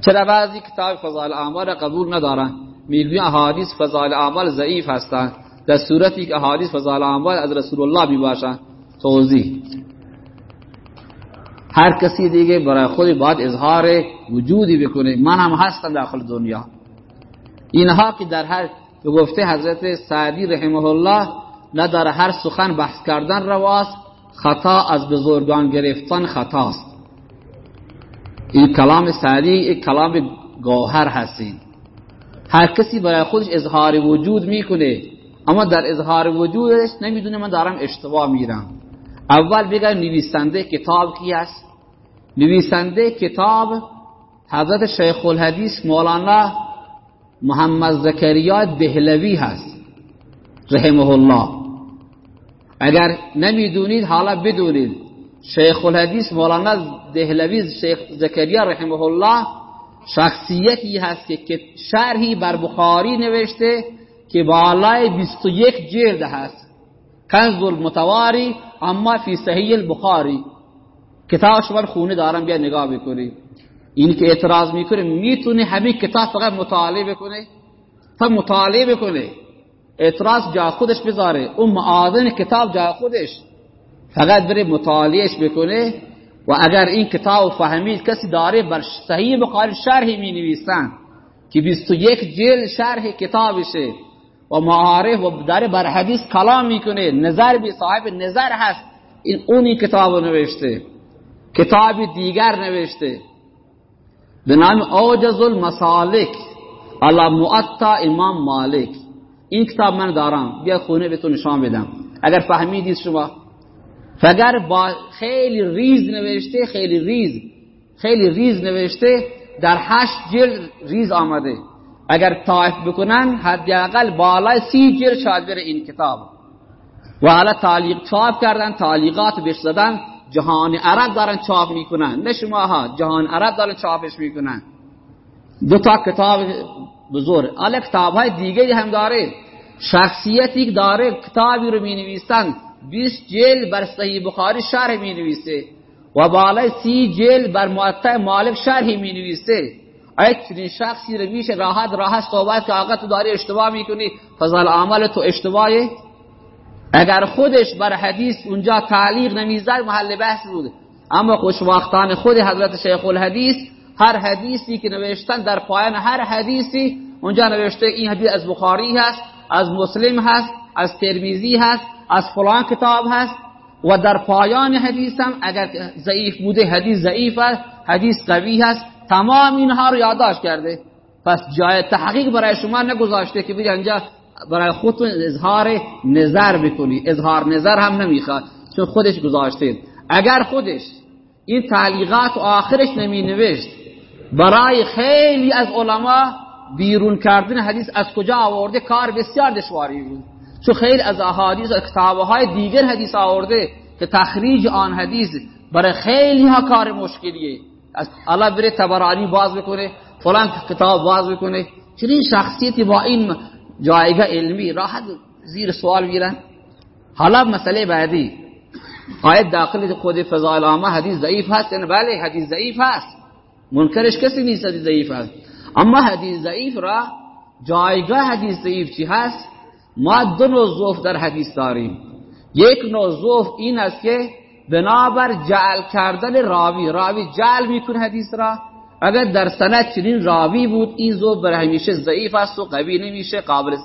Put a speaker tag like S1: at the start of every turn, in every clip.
S1: چرا بعضی کتاب فضائل اعمال قبول ندارن؟ می‌گوین احادیث فضائل اعمال ضعیف هستند. در صورتی که احادیث فضائل اعمال از رسول الله می‌باشن توضیح. هر کسی دیگه برای خود باید اظهار وجودی بکنه. من هم هستم داخل دنیا. اینها که در هر گفته حضرت سعدی رحمه الله نه در هر سخن بحث کردن رواست خطا از بزرگان گرفتن خطاست. این کلام سعدی یک کلام گوهر هستین. هر کسی برای خودش اظهار وجود می‌کنه اما در اظهار وجودش نمی‌دونه من دارم اشتباه میرم اول بگم نویسنده کتاب کی است؟ نویسنده کتاب حضرت شیخ الحدیث مولانا محمد زکریا دهلوی هست رحمه الله. اگر نمی‌دونید حالا بدونید. شیخ الحدیث مولانا دهلوی شیخ زکریا رحمه الله شخصیتی هست که شرحی بر بخاری نوشته که بالای 21 جلد هست کنز المتواری اما فی صحیح البخاری کتاب شما خونه دارم بیا نگاه بکنی این که اعتراض می‌کنه می‌تونه همین کتاب فقط مطالعه بکنه فقط مطالعه بکنه اعتراض جا خودش بذاره اون معادن کتاب جا خودش فقط بره مطالعهش بکنه و اگر این کتاب فهمید کسی داره بر صحیح بخاری شرحی می نویسن که 21 جلد شرح کتابشه و معارف و داره بر حدیث کلام می‌کنه نظر بی صاحب نظر هست این اونی کتاب نوشته کتاب دیگر نوشته. به نام اوجز المسالک علی معطا امام مالک. این کتاب من دارم بیا خونه به تو نشان بدم. اگر فهمیدید شما فگر با خیلی ریز نوشته خیلی ریز خیلی ریز نوشته در هشت جلد ریز آمده. اگر طایف بکنن حداقل بالای سی جلد شاید بره این کتاب. و حالا تعلیق چاپ کردن تعلیقات بهش زدن جهان عرب دارن چاپ می‌کنن. نه شما ها جهان عرب دارن چاپش می‌کنن. دو تا کتاب بزرگ. حالا کتاب های دیگری هم داره. شخصیتی داره کتابی رو می نویسن 20 جلد بر صحیح بخاری شرح می نویسه و بالای سی جلد بر معطع مالک شرحی می نویسه. چنین شخصی رو میشه راحت راحت صحبت که آقا تو داری اشتباه می‌کنی؟ فضل عمل تو اشتباهه اگر خودش بر حدیث اونجا تعلیق نمی‌زد محل بحث بود. اما خوشواختان خود حضرت شیخ الحدیث هر حدیثی که نوشتن در پایان هر حدیثی اونجا نوشته این حدیث از بخاری هست از مسلم هست از ترمیزی هست از فلان کتاب هست و در پایان حدیث هم اگر ضعیف بوده حدیث ضعیف است حدیث قوی هست تمام اینها رو یادداشت کرده. پس جای تحقیق برای شما نگذاشته که بری انجا برای خودتون اظهار نظر بکنی. اظهار نظر هم نمی‌خواد چون خودش گذاشته. اگر خودش این تعلیقات آخرش نمی نوشت برای خیلی از علما بیرون کردن حدیث از کجا آورده؟ کار بسیار دشواری بود. چون خیلی از احادیث و کتابهای دیگر حدیث آورده که تخریج آن حدیث برای خیلی ها کار مشکلیه. از الله بره تبرانی باز بکنه فلان کتاب باز بکنه چنین شخصیتی با این جایگاه علمی راحت زیر سوال میرن. حالا مسئله بعدی. آیت داخل خود فضائل عامه حدیث ضعیف هست یعنی بله حدیث ضعیف هست. منکرش کسی نیست حدیث ضعیف هست. اما حدیث ضعیف را جایگاه حدیث ضعیف چی هست؟ ما دو نوع ضعف در حدیث داریم. یک نوع ضعف این است که بنابر جعل کردن راوی راوی جعل می‌کنه حدیث را. اگر در سند چنین راوی بود این ضعف بر همیشه ضعیف است و قوی نمیشه قابل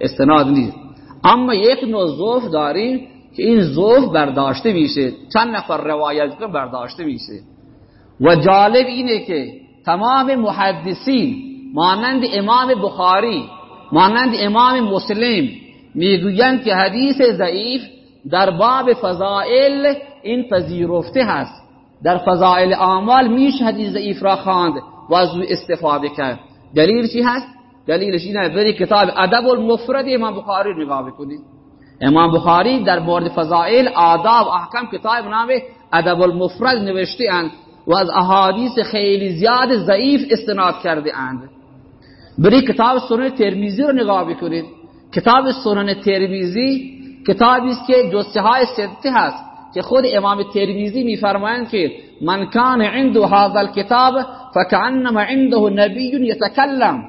S1: استناد نیست. اما یک نوع ضعف داریم که این ضعف برداشته میشه. چند نفر روایت کن برداشته میشه. و جالب اینه که تمام محدثین مانند امام بخاری مانند امام مسلم می‌گویند که حدیث ضعیف در باب فضائل این پذیرفته هست. در فضائل اعمال میشه حدیث ضعیف را خواند و از استفاده کرد. دلیل چی هست؟ دلیلش اینه بری کتاب ادب المفرد امام بخاری نگاه بکنید امام بخاری در مورد فضائل آداب احکام کتاب نام ادب المفرد نوشته اند و از احادیث خیلی زیاد ضعیف استناد کرده اند. بری کتاب سنن ترمیزی رو نگاه بکنید کتاب سنن ترمیزی کتابی است که جسته های سته هست که خود امام ترمیزی میفرمایند که من کان عنده هذا الكتاب فكأنما عنده نبی یتکلم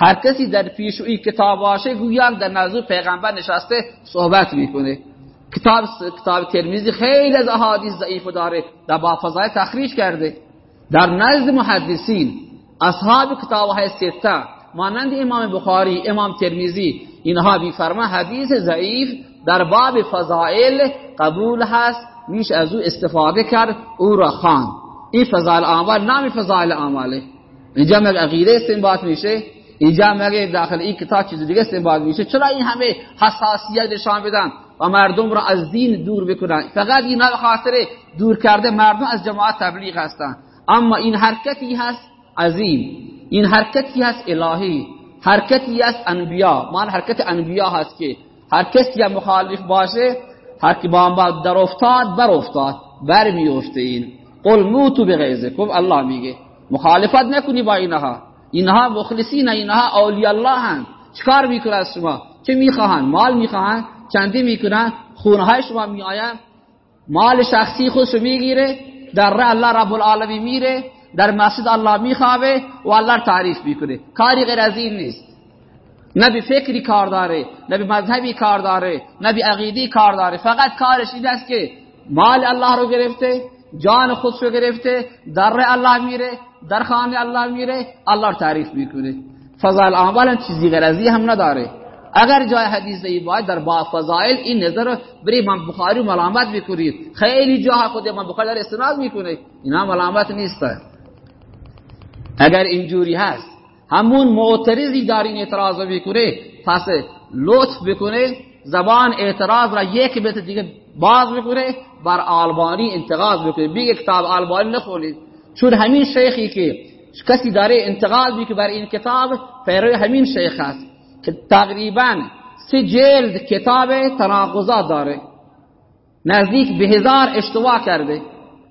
S1: هر کسی در پیشوی کتاب باشه گویا در نزد پیغمبر نشسته صحبت می‌کنه کتاب کتاب ترمیزی خیلی از احادیث ضعیف داره در با فضای تخریج کرده در نزد محدثین اصحاب کتاب های سته مانند امام بخاری امام ترمیزی. اینها بیفرما حدیث ضعیف در باب فضائل قبول هست میش از او استفاده کرد او را خان این فضائل اعمال نام فضائل اعماله اینجا مگه عقیده استنباط میشه اینجا مگه داخل این کتاب چیز دیگه استنباط میشه. چرا این همه حساسیت نشان بدن و مردم را از دین دور بکنن؟ فقط این خاطر دور کرده مردم از جماعت تبلیغ هستن. اما این حرکتی هست عظیم. این حرکتی هست الهی. حرکتی هست انبیا. مان حرکت انبیا هست که هر کسی مخالف باشه هر کی با در افتاد بر افتاد بر میفته این. قل موتو بغیظکم. الله میگه. مخالفت نکنی با اینها. اینها مخلصین اینها اولیاء الله هستند چیکار می‌کنن شما؟ چه می‌خواهند؟ مال می‌خواهند؟ چندی می‌کنن؟ خونهای شما میآین مال شخصی خودش می‌گیره در ره الله رب العالمین میره. در مسجد الله میخوابه و الله تعریف می‌کنه. کاری غیر از این نیست. نه به فکری کار داره نه به مذهبی کار داره نه به عقیدی کار داره. فقط کارش این است که مال الله رو گرفته جان خودش رو گرفته در الله میره در خانه الله میره الله تعریف می‌کنه. فضائل اعمال چیزی غرضی هم نداره. اگر جای حدیث ای باید در با فضائل این نظر رو بری امام بخاری ملامت بکنید خیلی جاها خود امام بخاری در استناد می‌کنه. اینا ملامت نیست اگر اینجوری هست همون معترضی در این اعتراض بکنه پس لطف بکنه زبان اعتراض را یک بیت دیگه باز بکنه بر آلبانی انتقاد بکنه. بیگه کتاب آلبانی نخونید. چون همین شیخی که کسی داره انتقاد می‌کنه بر این کتاب پیروی همین شیخ است که تقریبا سه جلد کتاب تناقضات داره. نزدیک به هزار اشتباه کرده.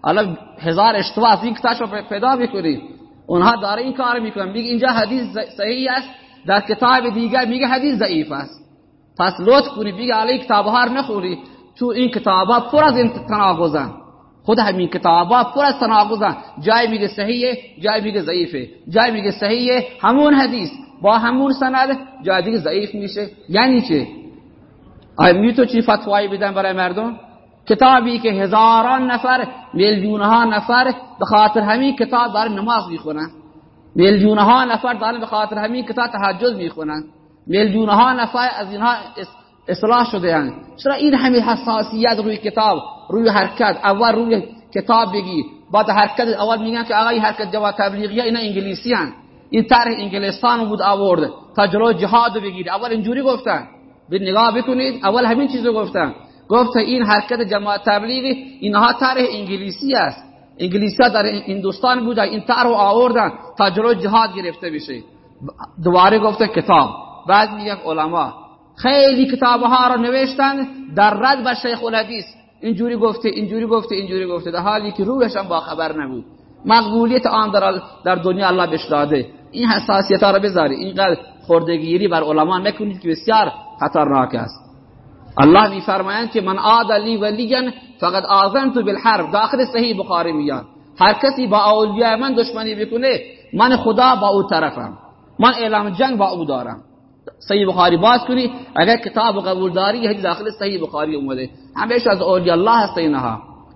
S1: حالا هزار اشتباه از این کتاب پیدا بکنید. اونها داره این کار می‌کنن. میگه اینجا حدیث صحیح است. در کتاب دیگر میگه حدیث ضعیف است. پس لطف کنی بگه علی کتاب ها نخوری تو این کتاب ها پر از تناقضن. خود همین کتاب ها پر از تناقضن. جای میگه صحیحه جای میگه ضعیفه جای میگه صحیحه همون حدیث. با همون سند جای دیگه ضعیف میشه. یعنی چه آیا می تو چی فتوایی بدن برای مردم؟ کتابی که هزاران نفر میلیونها نفر به خاطر همین کتاب دارن نماز می‌خونن. میلیونها نفر دارن به خاطر همین کتاب تهجد می‌خونن. میلیونها نفر از اینها اصلاح شده هستند چرا این همه حساسیت روی کتاب روی حرکت؟ اول روی کتاب بگی. بعد حرکت اول میگن که آقای حرکت جواب تبلیغی اینا انگلیسی هن. این طرح انگلستان بود آورد تا جلو جهاد بگیری اول اینجوری گفتن. به نگاه بکنید اول همین چیزو گفتن. گفت این حرکت جماعت تبلیغی اینها طرح انگلیسی است. انگلیسی در هندوستان بود این طرح آوردن تا جلو جهاد گرفته بشه. دوباره گفته کتاب. بعد میگه علما. خیلی کتاب ها رو نوشتن در رد به شیخ الحدیث. اینجوری گفته اینجوری گفته اینجوری گفته. در حالی که روحش هم با خبر نبود. مقبولیت آن در, در دنیا الله بهش داده. این حساسیت ها رو بذاری. اینقدر خردگیری بر علما نکنید که بسیار خطرناک است. الله میفرمایند که من عاد لی فقط آذنت بالحرب. داخل صحیح بخاری میان هر کسی با اولیاء من دشمنی بکنه من خدا با او طرفم. من اعلام جنگ با او دارم. صحیح بخاری باز کنی اگر کتاب قبول داری داخل صحیح بخاری اومده. همیشه از اولیاء الله هست